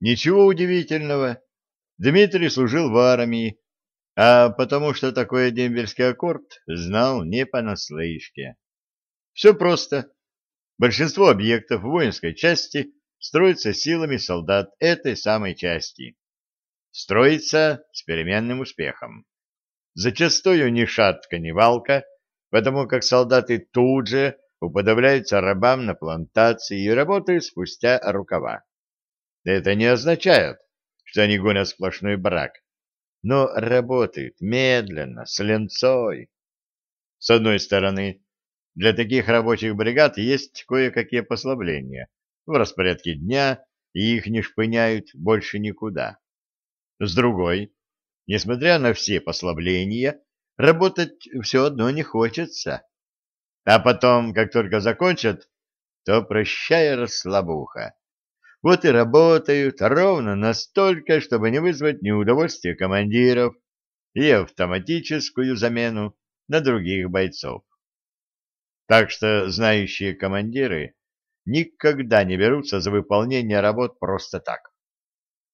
Ничего удивительного. Дмитрий служил в армии, а потому что такое дембельский аккорд знал не понаслышке. Все просто. Большинство объектов воинской части строится силами солдат этой самой части. Строится с переменным успехом. Зачастую ни шатка, ни валка, потому как солдаты тут же уподобляются рабам на плантации и работают спустя рукава. Это не означает, что они гонят сплошной брак, но работают медленно, с ленцой. С одной стороны, для таких рабочих бригад есть кое-какие послабления в распорядке дня, и их не шпыняют больше никуда. С другой, несмотря на все послабления, работать все одно не хочется. А потом, как только закончат, то прощай расслабуха. Вот и работают ровно настолько, чтобы не вызвать неудовольствие командиров и автоматическую замену на других бойцов. Так что знающие командиры никогда не берутся за выполнение работ просто так.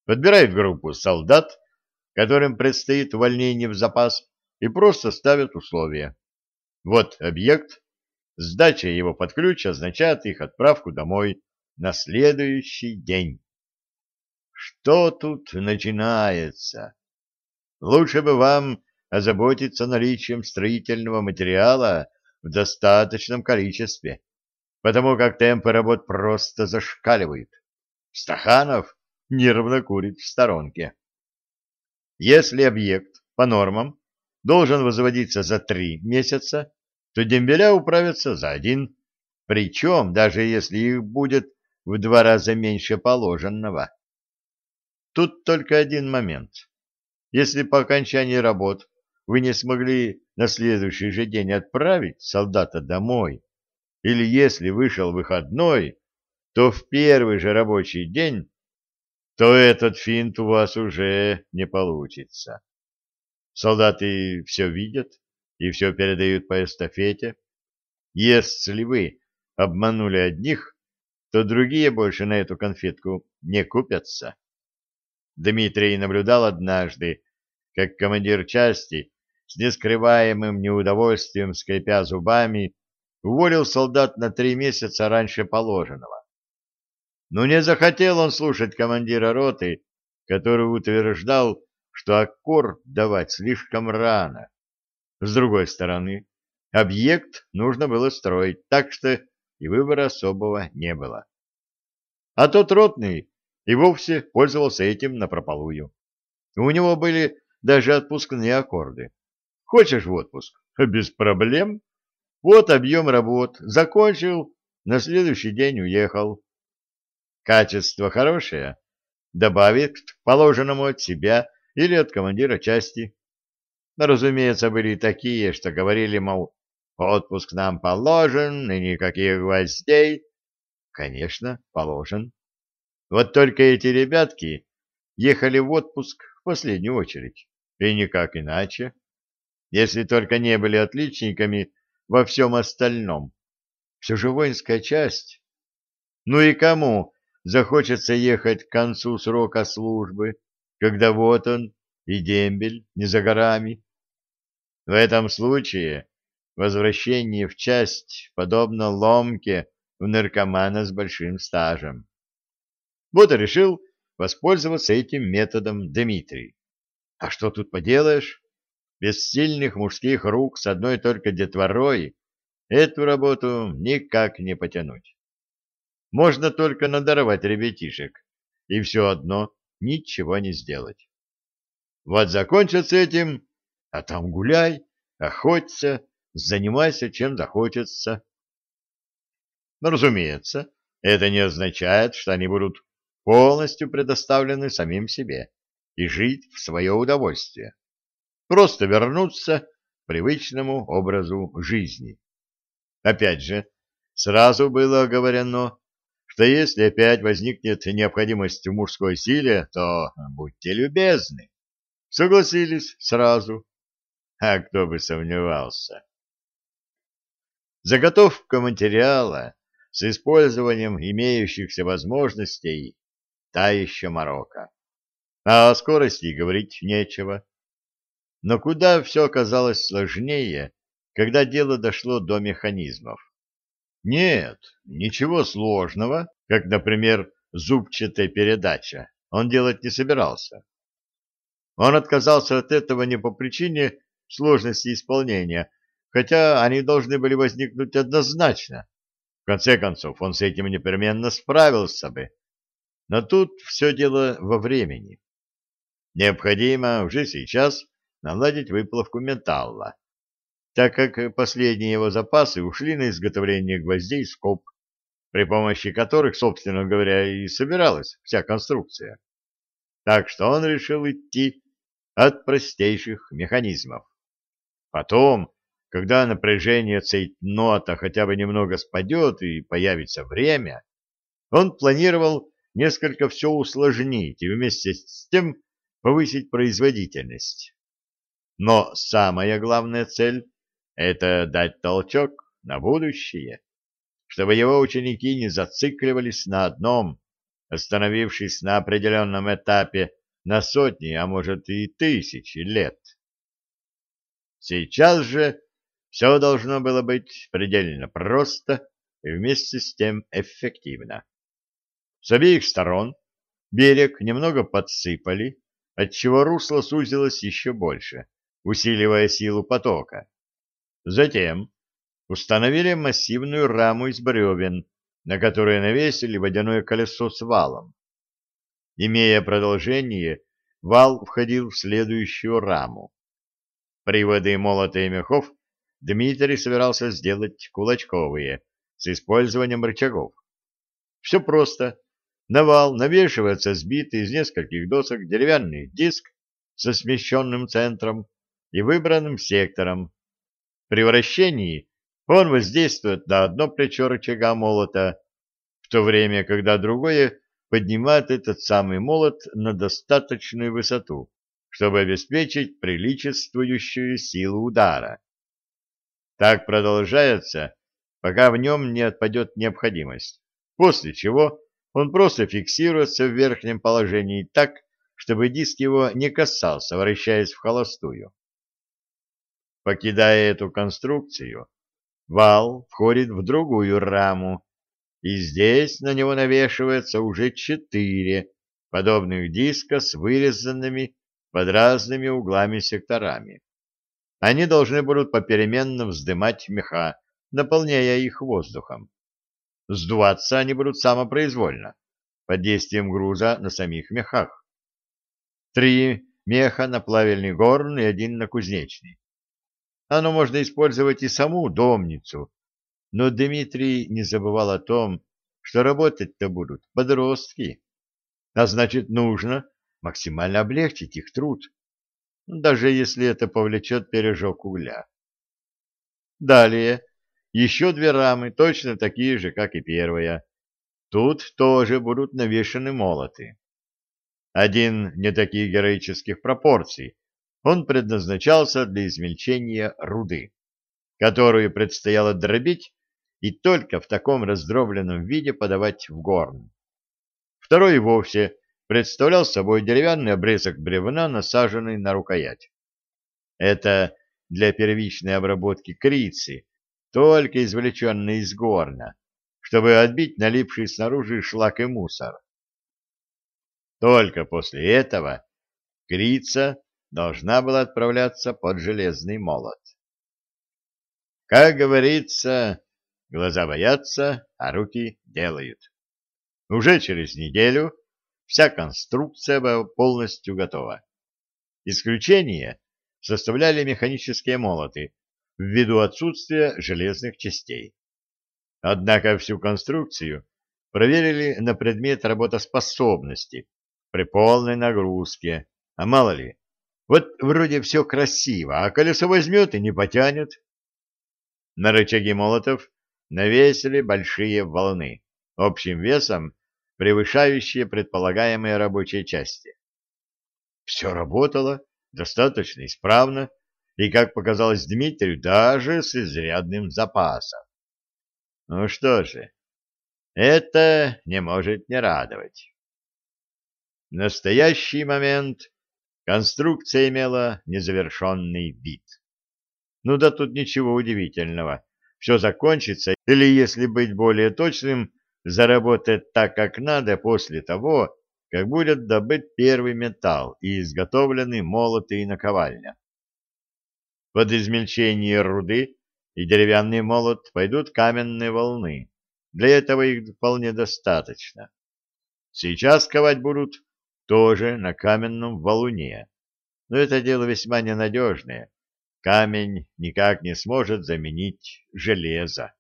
Подбирают группу солдат, которым предстоит увольнение в запас, и просто ставят условия. Вот объект, сдача его под ключ означает их отправку домой на следующий день. Что тут начинается? Лучше бы вам озаботиться наличием строительного материала в достаточном количестве, потому как темпы работ просто зашкаливают. Стаханов нервно курит в сторонке. Если объект по нормам должен возводиться за три месяца, то дембеля управятся за один, причем даже если их будет в два раза меньше положенного. Тут только один момент. Если по окончании работ вы не смогли на следующий же день отправить солдата домой, или если вышел выходной, то в первый же рабочий день, то этот финт у вас уже не получится. Солдаты все видят и все передают по эстафете. Если вы обманули одних, то другие больше на эту конфетку не купятся. Дмитрий наблюдал однажды, как командир части с нескрываемым неудовольствием, скрипя зубами, уволил солдат на три месяца раньше положенного. Но не захотел он слушать командира роты, который утверждал, что аккорд давать слишком рано. С другой стороны, объект нужно было строить, так что и выбора особого не было. А тот ротный и вовсе пользовался этим напропалую. У него были даже отпускные аккорды. Хочешь в отпуск? Без проблем. Вот объем работ. Закончил, на следующий день уехал. Качество хорошее. Добавит к положенному от себя или от командира части. Разумеется, были такие, что говорили, мол, Отпуск нам положен, и никаких гвоздей. Конечно, положен. Вот только эти ребятки ехали в отпуск в последнюю очередь, и никак иначе, если только не были отличниками во всем остальном. Все же воинская часть. Ну и кому захочется ехать к концу срока службы, когда вот он и дембель не за горами? В этом случае Возвращение в часть подобно ломке у наркомана с большим стажем. Вот и решил воспользоваться этим методом Дмитрий. А что тут поделаешь? Без сильных мужских рук с одной только детворой эту работу никак не потянуть. Можно только надорвать ребятишек, и все одно ничего не сделать. Вот закончат с этим, а там гуляй, охоться, занимайся чем захочется. Но, разумеется, это не означает, что они будут полностью предоставлены самим себе и жить в свое удовольствие. Просто вернуться к привычному образу жизни. Опять же, сразу было оговорено, что если опять возникнет необходимость в мужской силе, то будьте любезны. Согласились сразу. А кто бы сомневался. Заготовка материала с использованием имеющихся возможностей та еще морока. А о скорости говорить нечего. Но куда все оказалось сложнее, когда дело дошло до механизмов. Нет, ничего сложного, как, например, зубчатая передача, он делать не собирался. Он отказался от этого не по причине сложности исполнения, хотя они должны были возникнуть однозначно. В конце концов, он с этим непременно справился бы. Но тут все дело во времени. Необходимо уже сейчас наладить выплавку металла, так как последние его запасы ушли на изготовление гвоздей скоб, при помощи которых, собственно говоря, и собиралась вся конструкция. Так что он решил идти от простейших механизмов. Потом, когда напряжение цейтнота хотя бы немного спадет и появится время, он планировал несколько все усложнить и вместе с тем повысить производительность. Но самая главная цель — это дать толчок на будущее, чтобы его ученики не зацикливались на одном, остановившись на определенном этапе на сотни, а может и тысячи лет. Сейчас же все должно было быть предельно просто и вместе с тем эффективно. С обеих сторон берег немного подсыпали, отчего русло сузилось еще больше, усиливая силу потока. Затем установили массивную раму из бревен, на которой навесили водяное колесо с валом. Имея продолжение, вал входил в следующую раму. Приводы молота и мехов Дмитрий собирался сделать кулачковые, с использованием рычагов. Все просто. На вал навешивается сбитый из нескольких досок деревянный диск со смещенным центром и выбранным сектором. При вращении он воздействует на одно плечо рычага молота, в то время, когда другое поднимает этот самый молот на достаточную высоту, чтобы обеспечить приличествующую силу удара. Так продолжается, пока в нем не отпадет необходимость, после чего он просто фиксируется в верхнем положении так, чтобы диск его не касался, вращаясь в холостую. Покидая эту конструкцию, вал входит в другую раму, и здесь на него навешивается уже четыре подобных диска с вырезанными под разными углами секторами. Они должны будут попеременно вздымать меха, наполняя их воздухом. Сдуваться они будут самопроизвольно, под действием груза на самих мехах. Три меха на плавильный горн и один на кузнечный. Оно можно использовать и саму домницу, но Дмитрий не забывал о том, что работать-то будут подростки, а значит, нужно максимально облегчить их труд, даже если это повлечет пережог угля. Далее еще две рамы, точно такие же, как и первая. Тут тоже будут навешаны молоты. Один не таких героических пропорций. Он предназначался для измельчения руды, которую предстояло дробить и только в таком раздробленном виде подавать в горн. Второй вовсе представлял собой деревянный обрезок бревна, насаженный на рукоять. Это для первичной обработки крицы, только извлеченный из горна, чтобы отбить налипший снаружи шлак и мусор. Только после этого крица должна была отправляться под железный молот. Как говорится, Глаза боятся, а руки делают. Уже через неделю вся конструкция была полностью готова. Исключение составляли механические молоты ввиду отсутствия железных частей. Однако всю конструкцию проверили на предмет работоспособности при полной нагрузке. А мало ли, вот вроде все красиво, а колесо возьмет и не потянет. На рычаги молотов навесили большие волны, общим весом превышающие предполагаемые рабочие части. Все работало достаточно исправно и, как показалось Дмитрию, даже с изрядным запасом. Ну что же, это не может не радовать. В настоящий момент конструкция имела незавершенный вид. Ну да тут ничего удивительного. Все закончится, или, если быть более точным, заработает так, как надо после того, как будет добыт первый металл и изготовлены молоты и наковальня. Под измельчение руды и деревянный молот пойдут каменные волны. Для этого их вполне достаточно. Сейчас ковать будут тоже на каменном валуне. Но это дело весьма ненадежное. Камень никак не сможет заменить железо.